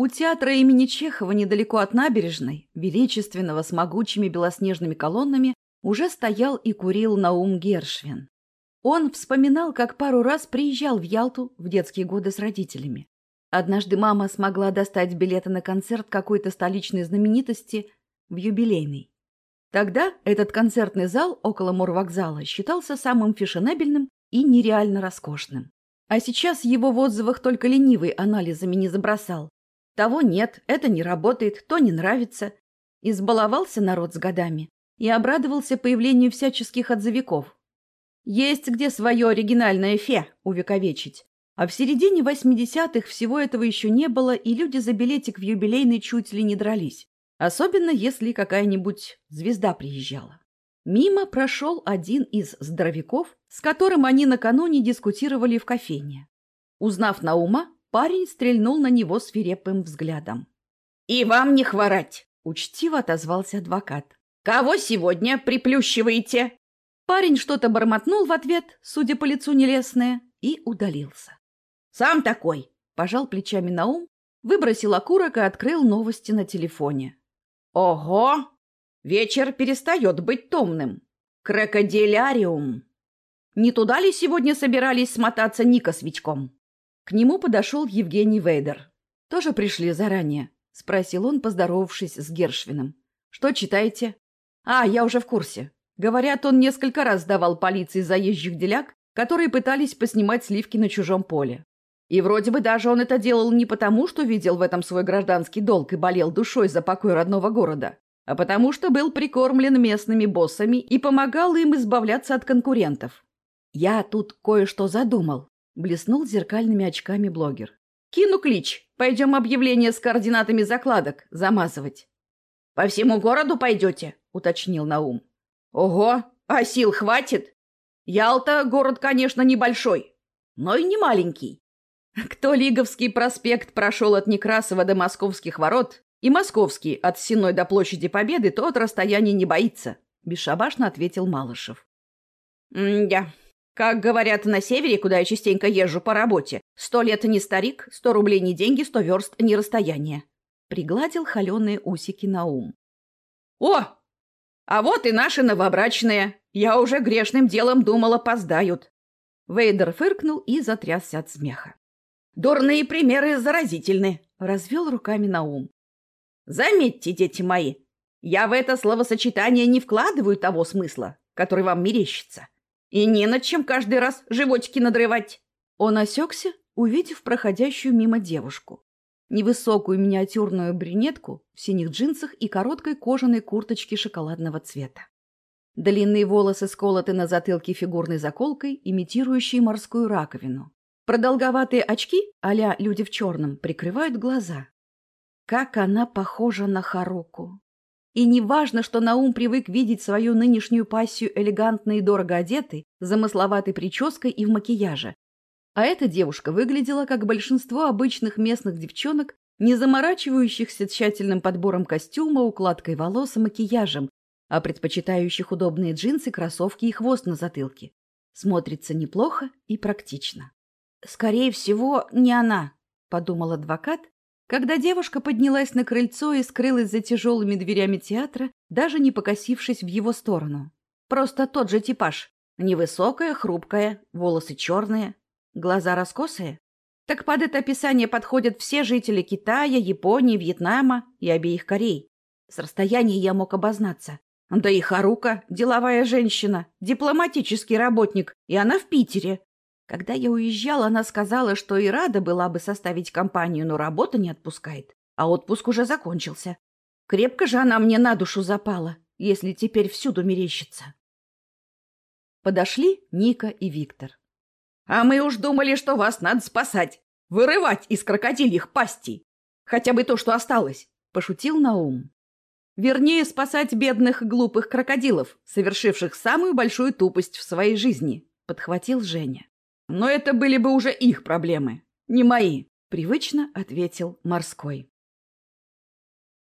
У театра имени Чехова недалеко от набережной, величественного с могучими белоснежными колоннами, уже стоял и курил Наум Гершвин. Он вспоминал, как пару раз приезжал в Ялту в детские годы с родителями. Однажды мама смогла достать билеты на концерт какой-то столичной знаменитости в юбилейный. Тогда этот концертный зал около морвокзала считался самым фешенебельным и нереально роскошным. А сейчас его в отзывах только ленивый анализами не забросал. Того нет, это не работает, то не нравится. Избаловался народ с годами и обрадовался появлению всяческих отзывиков. Есть где свое оригинальное фе увековечить. А в середине 80-х всего этого еще не было, и люди за билетик в юбилейный чуть ли не дрались. Особенно, если какая-нибудь звезда приезжала. Мимо прошел один из здоровяков, с которым они накануне дискутировали в кофейне. Узнав Наума, парень стрельнул на него свирепым взглядом. «И вам не хворать!» — учтиво отозвался адвокат. «Кого сегодня приплющиваете?» Парень что-то бормотнул в ответ, судя по лицу нелестное, и удалился. «Сам такой!» — пожал плечами Наум, выбросил окурок и открыл новости на телефоне. «Ого! Вечер перестает быть томным. Крокодиляриум. Не туда ли сегодня собирались смотаться Ника с Вичком?» К нему подошел Евгений Вейдер. «Тоже пришли заранее?» — спросил он, поздоровавшись с Гершвином. «Что читаете?» «А, я уже в курсе. Говорят, он несколько раз давал полиции заезжих деляк, которые пытались поснимать сливки на чужом поле. И вроде бы даже он это делал не потому, что видел в этом свой гражданский долг и болел душой за покой родного города, а потому что был прикормлен местными боссами и помогал им избавляться от конкурентов. «Я тут кое-что задумал», — блеснул зеркальными очками блогер. «Кину клич. Пойдем объявление с координатами закладок замазывать». «По всему городу пойдете?» — уточнил Наум. «Ого! А сил хватит? Ялта — город, конечно, небольшой, но и не маленький. Кто Лиговский проспект прошел от Некрасова до Московских ворот, и Московский от Сеной до площади Победы, тот расстояние не боится, — бесшабашно ответил Малышев. «М-да. Как говорят на севере, куда я частенько езжу по работе, сто лет не старик, сто рублей не деньги, сто верст не расстояние». Пригладил холеные усики на ум. «О, а вот и наши новобрачные. Я уже грешным делом думала, поздают». Вейдер фыркнул и затрясся от смеха. Дурные примеры заразительны, — развел руками Наум. Заметьте, дети мои, я в это словосочетание не вкладываю того смысла, который вам мерещится. И не над чем каждый раз животики надрывать. Он осекся, увидев проходящую мимо девушку. Невысокую миниатюрную брюнетку в синих джинсах и короткой кожаной курточке шоколадного цвета. Длинные волосы сколоты на затылке фигурной заколкой, имитирующей морскую раковину. Продолговатые очки, а люди в черном, прикрывают глаза. Как она похожа на Харуку. И не важно, что Наум привык видеть свою нынешнюю пассию элегантной и дорого одетой, замысловатой прической и в макияже. А эта девушка выглядела, как большинство обычных местных девчонок, не заморачивающихся тщательным подбором костюма, укладкой волос и макияжем, а предпочитающих удобные джинсы, кроссовки и хвост на затылке. Смотрится неплохо и практично. «Скорее всего, не она», — подумал адвокат, когда девушка поднялась на крыльцо и скрылась за тяжелыми дверями театра, даже не покосившись в его сторону. Просто тот же типаж. Невысокая, хрупкая, волосы черные, глаза раскосые. Так под это описание подходят все жители Китая, Японии, Вьетнама и обеих Корей. С расстояния я мог обознаться. Да и Харука – деловая женщина, дипломатический работник, и она в Питере. Когда я уезжала, она сказала, что и рада была бы составить компанию, но работа не отпускает, а отпуск уже закончился. Крепко же она мне на душу запала, если теперь всюду мерещится. Подошли Ника и Виктор. «А мы уж думали, что вас надо спасать, вырывать из крокодильих пастей. Хотя бы то, что осталось», — пошутил Наум. «Вернее, спасать бедных глупых крокодилов, совершивших самую большую тупость в своей жизни», — подхватил Женя. Но это были бы уже их проблемы, не мои, привычно ответил морской.